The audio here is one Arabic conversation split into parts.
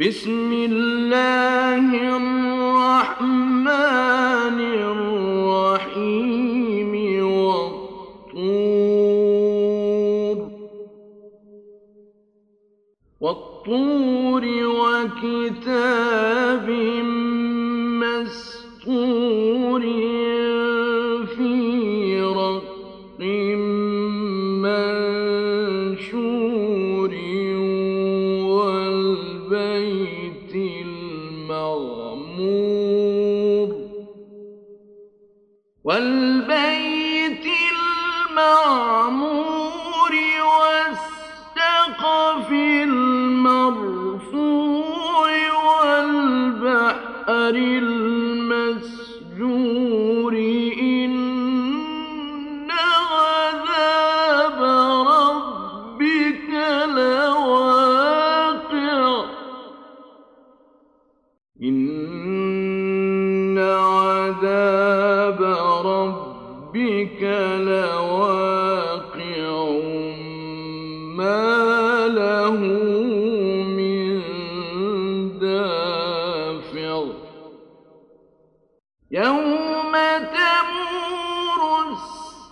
بسم الله الرحمن الرحيم والطور. والطور وكتاب مسطور في رق منشور.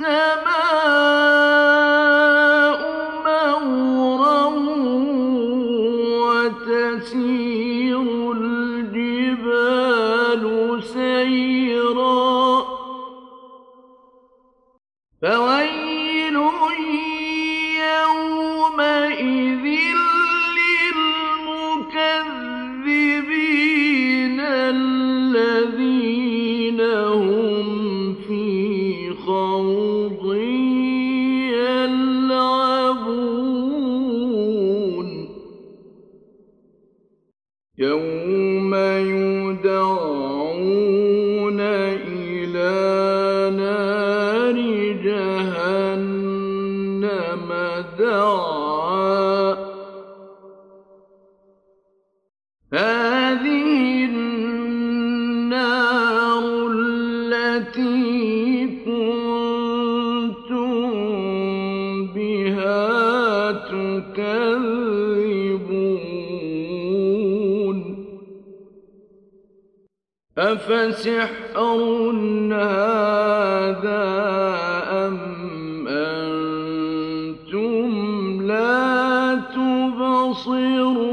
السماء أفسحر هذا أم أنتم لا تبصرون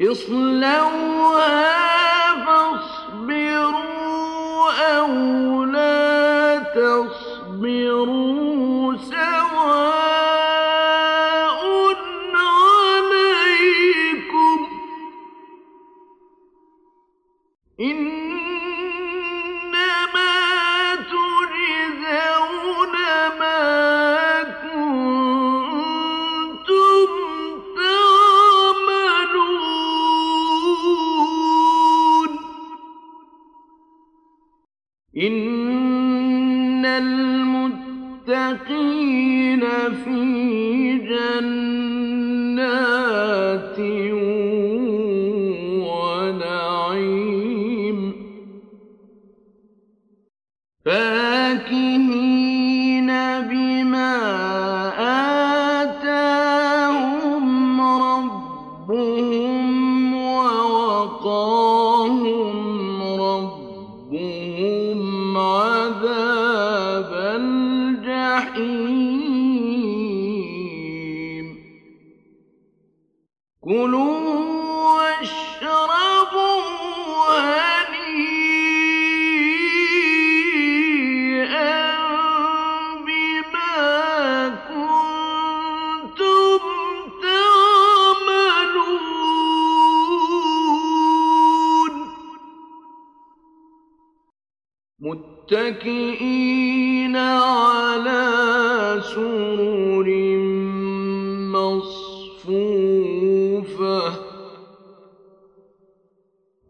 اصلوها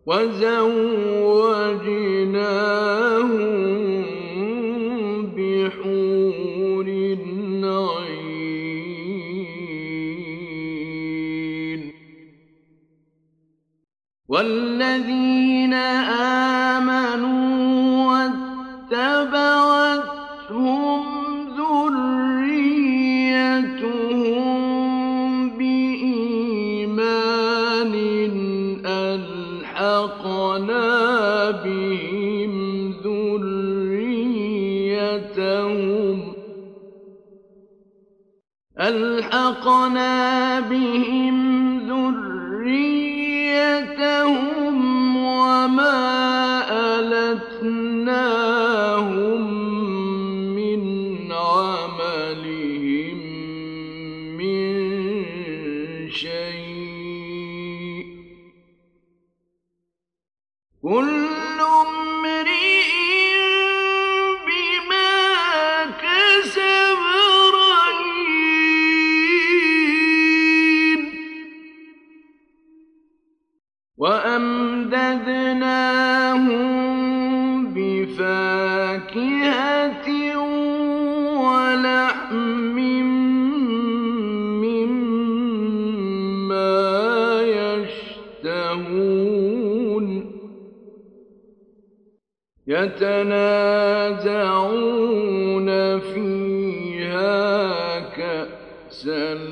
وزوج ألحقنا بهم بفاكهة ولحم مما يشتهون يتنازعون فيها كأسا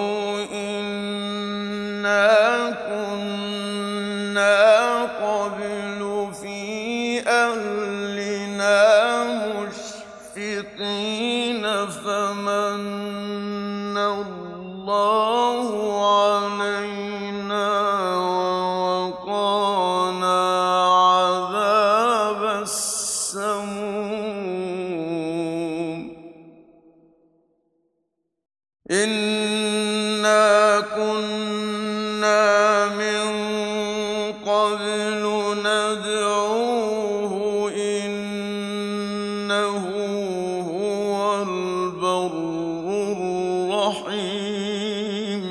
إنا كنا من قبل ندعوه إنه هو البر الرحيم.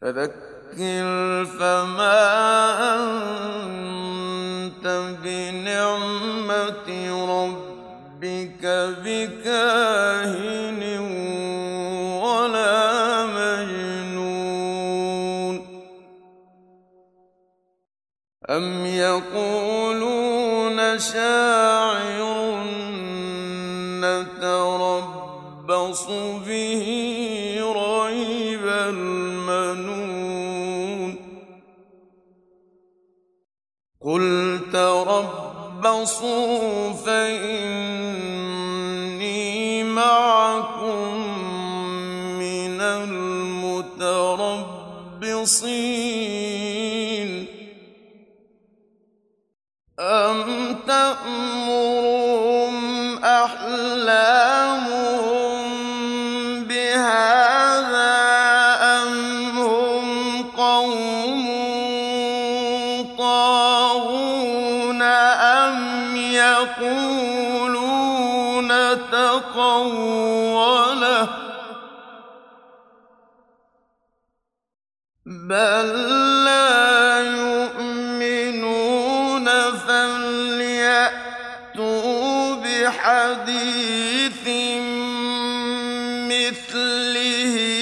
فذكر فما أنت بنعمة ربك بكاهن قل تربصوا فإني يقولون تقوله. بل لا يؤمنون فليأتوا بحديث مثله.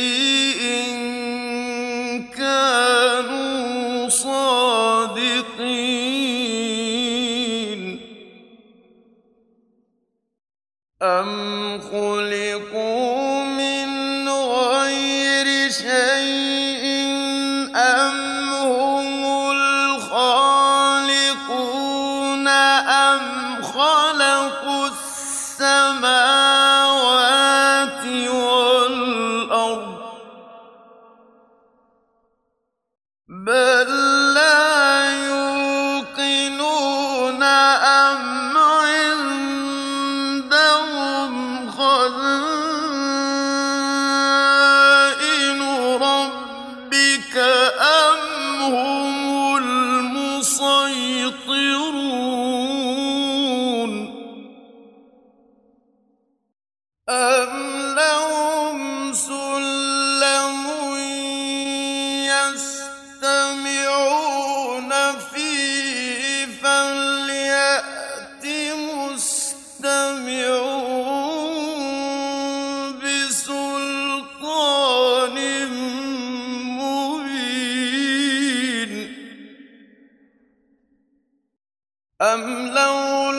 أم لو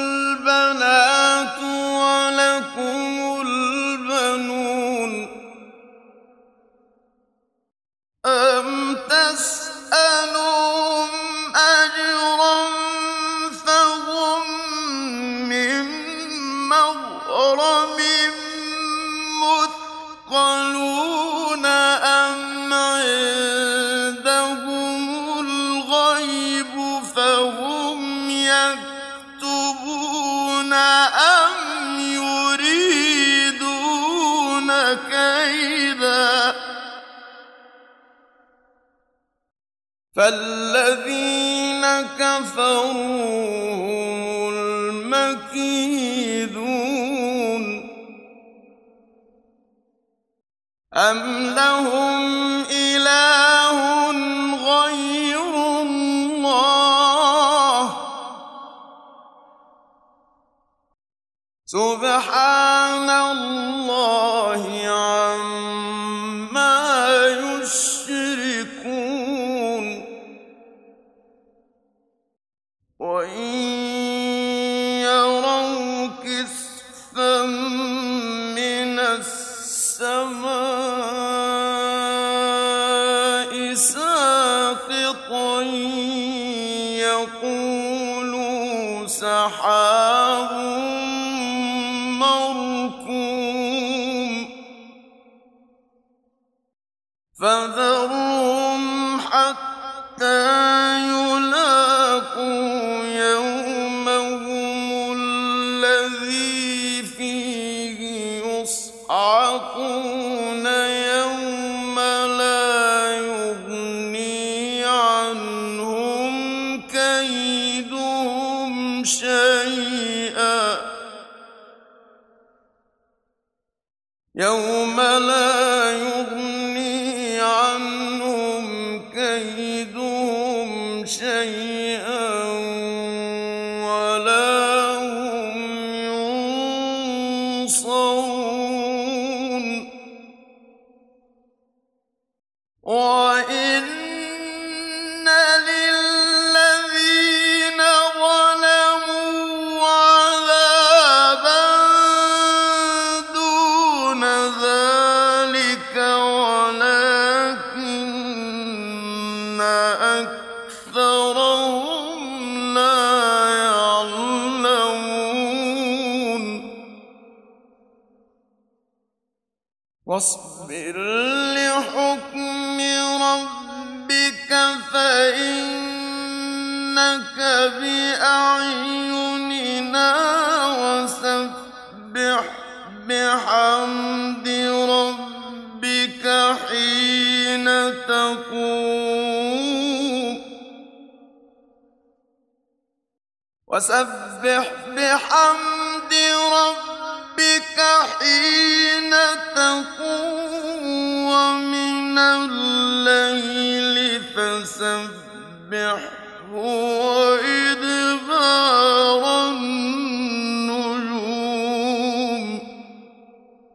فالذين كفروا هم المكيدون أم لهم السماء ساقطا يقول سحاب مركوم فذرهم حتى يلاقوا يومهم الذي غفور واصبر لحكم ربك فإنك بأعيننا وسبح بحمد ربك حين تقوم. وسبح بحمد ربك حين تقوم ومن الليل فسبحه